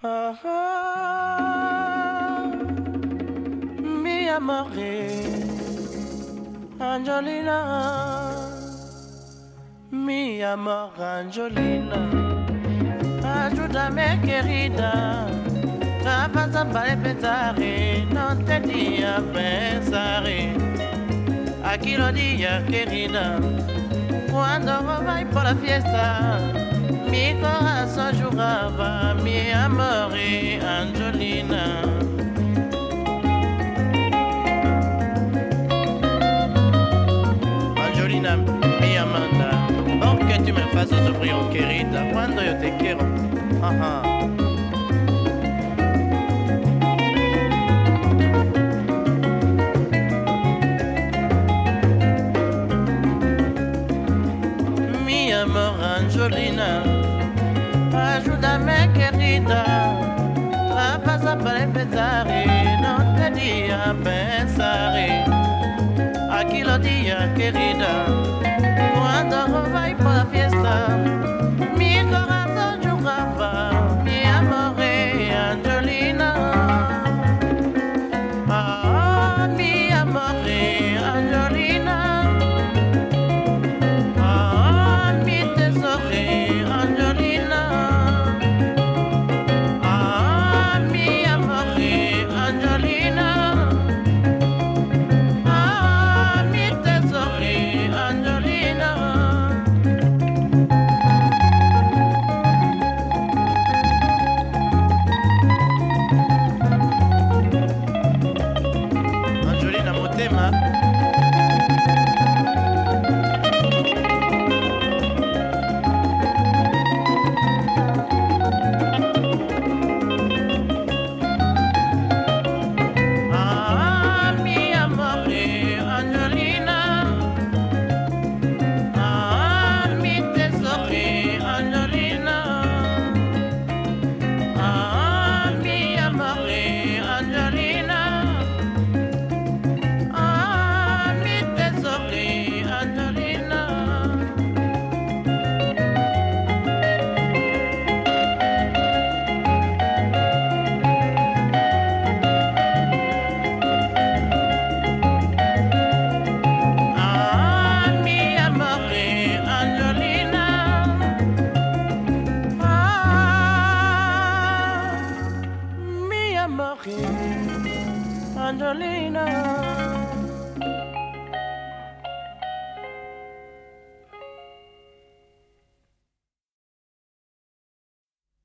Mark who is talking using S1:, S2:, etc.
S1: Ah, mi Mia Angelina, mi Mar Angelina, ajúdame querida, trabaza para empezar, no tenía pensar, aquí lo día querida, cuando vais por la fiesta, mi corazón jugaba, mi amor y Angelina. Angelina, mi Amanda, porque tu me haces sufrir, querida, cuando yo te quiero. Ajá. Mi amor Angelina, ayúdame querida, trabaja para empezar y no te diga pensar. Aquí lo día querida, cuando voy por la fiesta, Angelina.